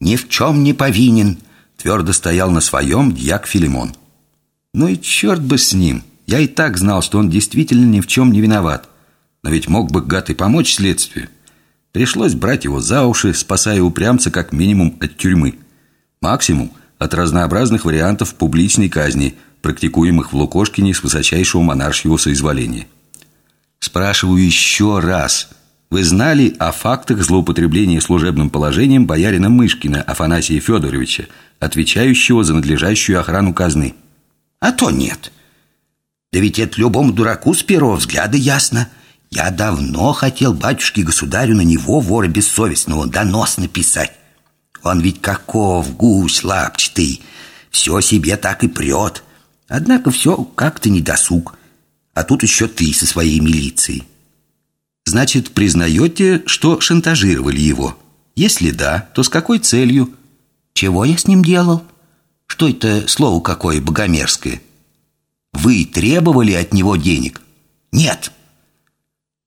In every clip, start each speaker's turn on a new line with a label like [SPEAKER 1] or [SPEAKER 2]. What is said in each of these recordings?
[SPEAKER 1] ни в чем не повинен Твердо стоял на своем дьяк Филимон. Ну и черт бы с ним! Я и так знал, что он действительно ни в чем не виноват. Но ведь мог бы гад и помочь следствию. Пришлось брать его за уши, спасая упрямца как минимум от тюрьмы. Максимум от разнообразных вариантов публичной казни Практикуемых в Лукошкине с высочайшего монаршьего соизволения. Спрашиваю еще раз – вы знали о фактах злоупотребления служебным положением боярина Мышкина Афанасия Федоровича, отвечающего за надлежащую охрану казны?
[SPEAKER 2] А то нет. Да ведь это любому дураку с первого взгляда ясно. Я давно хотел батюшке-государю на него, вора бессовестного, донос написать. Он ведь каков гусь лапчатый, все себе так и прет. Однако все как-то недосуг. А тут еще ты со своей милицией.
[SPEAKER 1] Значит, признаете, что шантажировали его? Если да, то с какой целью?
[SPEAKER 2] Чего я с ним делал? Что это слово какое богомерзкое? Вы требовали от него денег? Нет.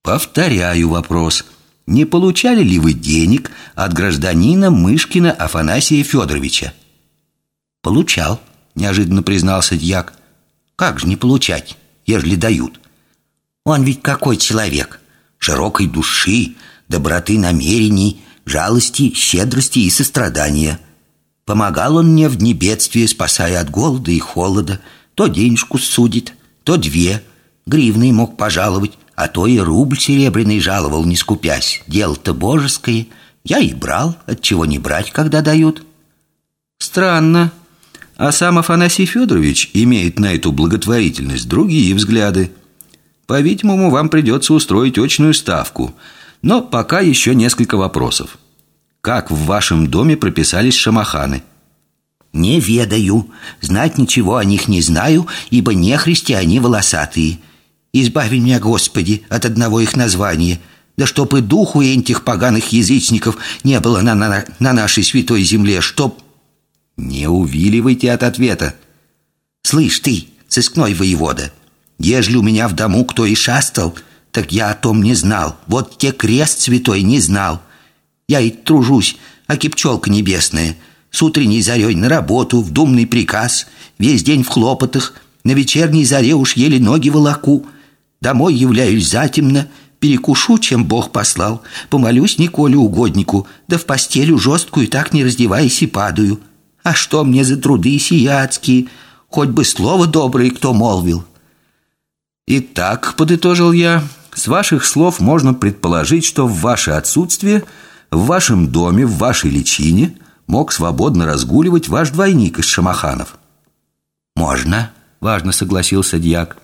[SPEAKER 1] Повторяю вопрос. Не получали ли вы денег от гражданина Мышкина Афанасия Федоровича?
[SPEAKER 2] Получал, неожиданно признался дьяк. Как же не получать, ежели дают? Он ведь какой человек? Широкой души, доброты намерений, жалости, щедрости и сострадания. Помогал он мне в дни бедствия, спасая от голода и холода. То денежку судит, то две. Гривны мог пожаловать, а то и рубль серебряный жаловал, не скупясь. Дело-то божеское. Я и брал, от чего не брать, когда дают.
[SPEAKER 1] Странно. А сам Афанасий Федорович имеет на эту благотворительность другие взгляды. По-видимому, вам придется устроить очную ставку. Но пока еще несколько вопросов. Как в вашем доме прописались шамаханы?
[SPEAKER 2] Не ведаю. Знать ничего о них не знаю, ибо не христиане волосатые. Избави меня, Господи, от одного их названия. Да чтоб и духу этих поганых язычников не было на, на, на нашей святой земле, чтоб...
[SPEAKER 1] Не увиливайте от ответа.
[SPEAKER 2] Слышь ты, сыскной воевода, — Ежели у меня в дому кто и шастал, так я о том не знал. Вот те крест святой не знал. Я и тружусь, аки пчелка небесная. С утренней зарей на работу, в думный приказ, весь день в хлопотах, на вечерней заре уж еле ноги волоку. Домой являюсь затемно, перекушу, чем Бог послал, помолюсь Николе угоднику, да в постелю жесткую так не раздеваясь и падаю. А что мне за труды сияцкие? Хоть бы слово доброе кто молвил».
[SPEAKER 1] Итак, подытожил я, с ваших слов можно предположить, что в ваше отсутствие в вашем доме, в вашей личине мог свободно разгуливать ваш двойник из Шамаханов.
[SPEAKER 2] Можно, важно согласился дьяк.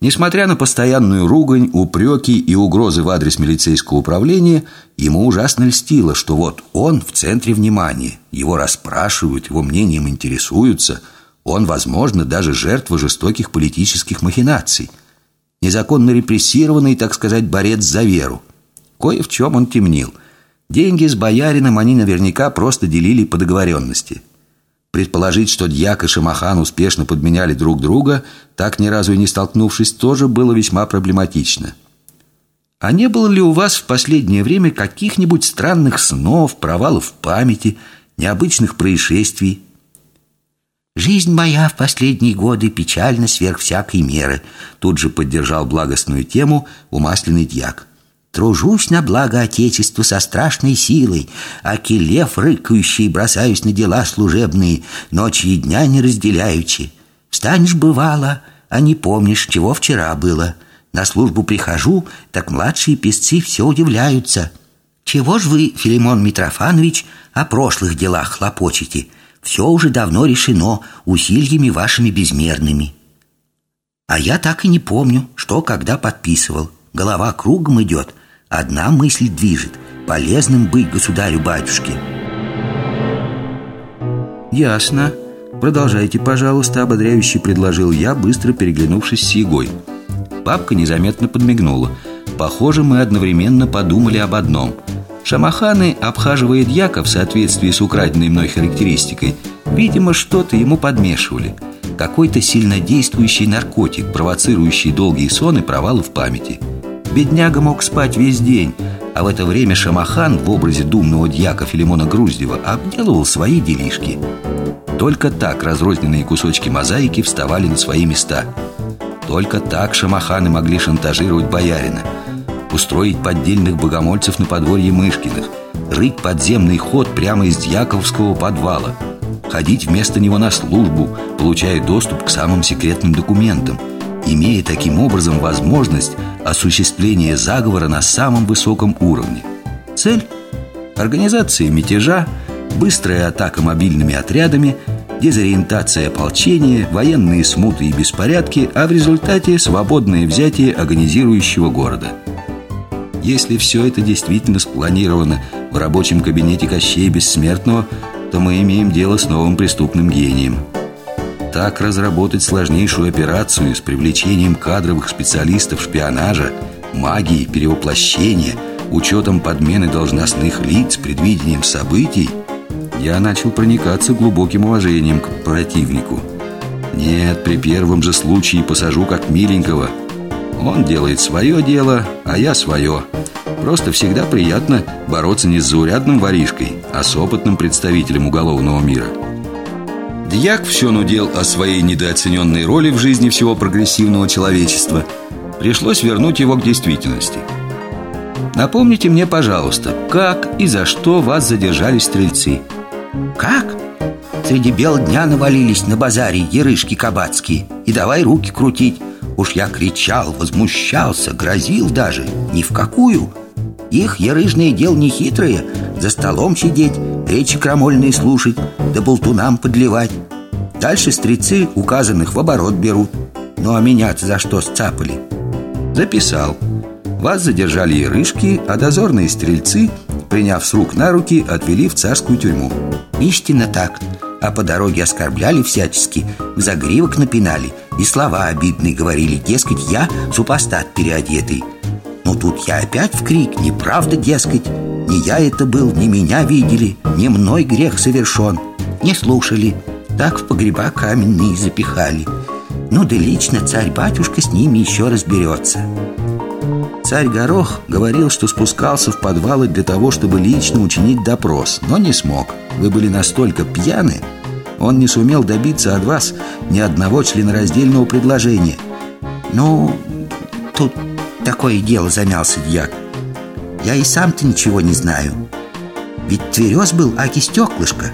[SPEAKER 1] Несмотря на постоянную ругань, упреки и угрозы в адрес милицейского управления, ему ужасно льстило, что вот он в центре внимания, его расспрашивают, его мнением интересуются – он, возможно, даже жертва жестоких политических махинаций. Незаконно репрессированный, так сказать, борец за веру. Кое в чем он темнил. Деньги с боярином они наверняка просто делили по договоренности. Предположить, что Дьяк и Шамахан успешно подменяли друг друга, так ни разу и не столкнувшись, тоже было весьма проблематично. А не было ли у вас в последнее время каких-нибудь странных снов, провалов в памяти, необычных происшествий?
[SPEAKER 2] Жизнь моя в последние годы печальна сверх всякой меры Тут же поддержал благостную тему умасленный дьяк Тружусь на благо Отечеству со страшной силой, Аки лев рыкающий бросаюсь на дела служебные, Ночи и дня не разделяючи. Встанешь, бывало, а не помнишь, чего вчера было. На службу прихожу, так младшие песцы все удивляются. Чего ж вы, Филимон Митрофанович, о прошлых делах хлопочете? Все уже давно решено усилиями вашими безмерными. А я так и не помню, что когда подписывал. Голова кругом идет, одна мысль движет. Полезным быть государю-батюшке.
[SPEAKER 1] Ясно. Продолжайте, пожалуйста, ободряюще предложил я, быстро переглянувшись с Егой. Папка незаметно подмигнула. Похоже, мы одновременно подумали об одном – Шамаханы обхаживает Яка в соответствии с украденной мной характеристикой. Видимо, что-то ему подмешивали. Какой-то сильнодействующий наркотик, провоцирующий долгие сон и провалы в памяти. Бедняга мог спать весь день, А в это время Шамахан в образе думного дьяка Филимона Груздева обделывал свои делишки. Только так разрозненные кусочки мозаики вставали на свои места. Только так шамаханы могли шантажировать боярина, устроить поддельных богомольцев на подворье Мышкиных, рыть подземный ход прямо из дьяковского подвала, ходить вместо него на службу, получая доступ к самым секретным документам – имея таким образом возможность осуществления заговора на самом высоком уровне. Цель – организация мятежа, быстрая атака мобильными отрядами, дезориентация ополчения, военные смуты и беспорядки, а в результате свободное взятие агонизирующего города. Если все это действительно спланировано в рабочем кабинете Кощея Бессмертного, то мы имеем дело с новым преступным гением – так разработать сложнейшую операцию с привлечением кадровых специалистов шпионажа, магии, перевоплощения, учетом подмены должностных лиц, предвидением событий, я начал проникаться глубоким уважением к противнику. Нет, при первом же случае посажу как миленького. Он делает свое дело, а я свое. Просто всегда приятно бороться не с заурядным воришкой, а с опытным представителем уголовного мира. Дьяк все нудел о своей недооцененной роли в жизни всего прогрессивного человечества. Пришлось вернуть его к действительности. Напомните мне, пожалуйста, как и за что вас задержали стрельцы?
[SPEAKER 2] Как? Среди бел дня навалились на базаре ерышки кабацкие И давай руки крутить Уж я кричал, возмущался, грозил даже. Ни в какую. Их ерыжное дел не хитрое За столом сидеть, речи крамольные слушать Да болтунам подливать. Дальше стрецы указанных в оборот берут. Ну а меня-то за что сцапали?
[SPEAKER 1] Записал. Вас задержали ерышки, а дозорные стрельцы Приняв с рук на руки, отвели в царскую тюрьму.
[SPEAKER 2] Истинно так. А по дороге оскорбляли всячески В загривок напинали И слова обидные говорили Дескать, я супостат переодетый Но тут я опять в крик Неправда, дескать Не я это был, не меня видели Не мной грех совершен Не слушали так в погреба каменные запихали Ну да лично царь-батюшка с ними еще разберется.
[SPEAKER 1] Царь Горох говорил, что спускался в подвалы для того, чтобы лично учинить допрос, но не смог. Вы были настолько пьяны, он не сумел добиться от вас ни одного членораздельного предложения.
[SPEAKER 2] Ну, тут такое дело замялся дьяк. Я и сам-то ничего не знаю. Ведь тверез был Аки Стеклышко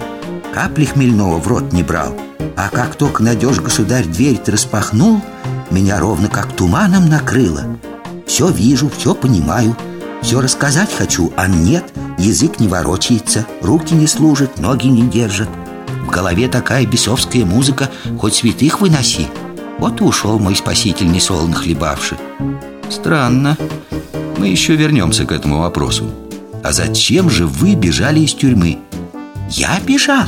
[SPEAKER 2] капли хмельного в рот не брал А как только надежь государь дверь-то распахнул Меня ровно как туманом накрыло Все вижу, все понимаю Все рассказать хочу, а нет Язык не ворочается, руки не служат, ноги не держат В голове такая бесовская музыка Хоть святых выноси Вот и ушел мой спаситель, не солоно хлебавший
[SPEAKER 1] Странно Мы еще вернемся к этому вопросу А зачем же вы бежали из тюрьмы?
[SPEAKER 2] Я бежал?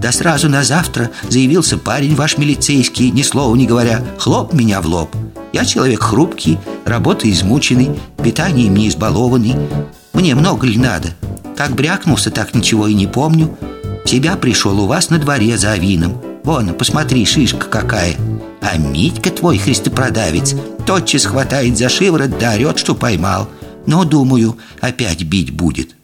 [SPEAKER 2] Да сразу на завтра заявился парень ваш милицейский, ни слова не говоря, хлоп меня в лоб. Я человек хрупкий, работа измученный, питанием не избалованный. Мне много ли надо? Как брякнулся, так ничего и не помню. В себя пришел у вас на дворе за авином. Вон, посмотри, шишка какая. А Митька твой христопродавец тотчас хватает за шиворот да орет, что поймал. Но, думаю, опять бить будет.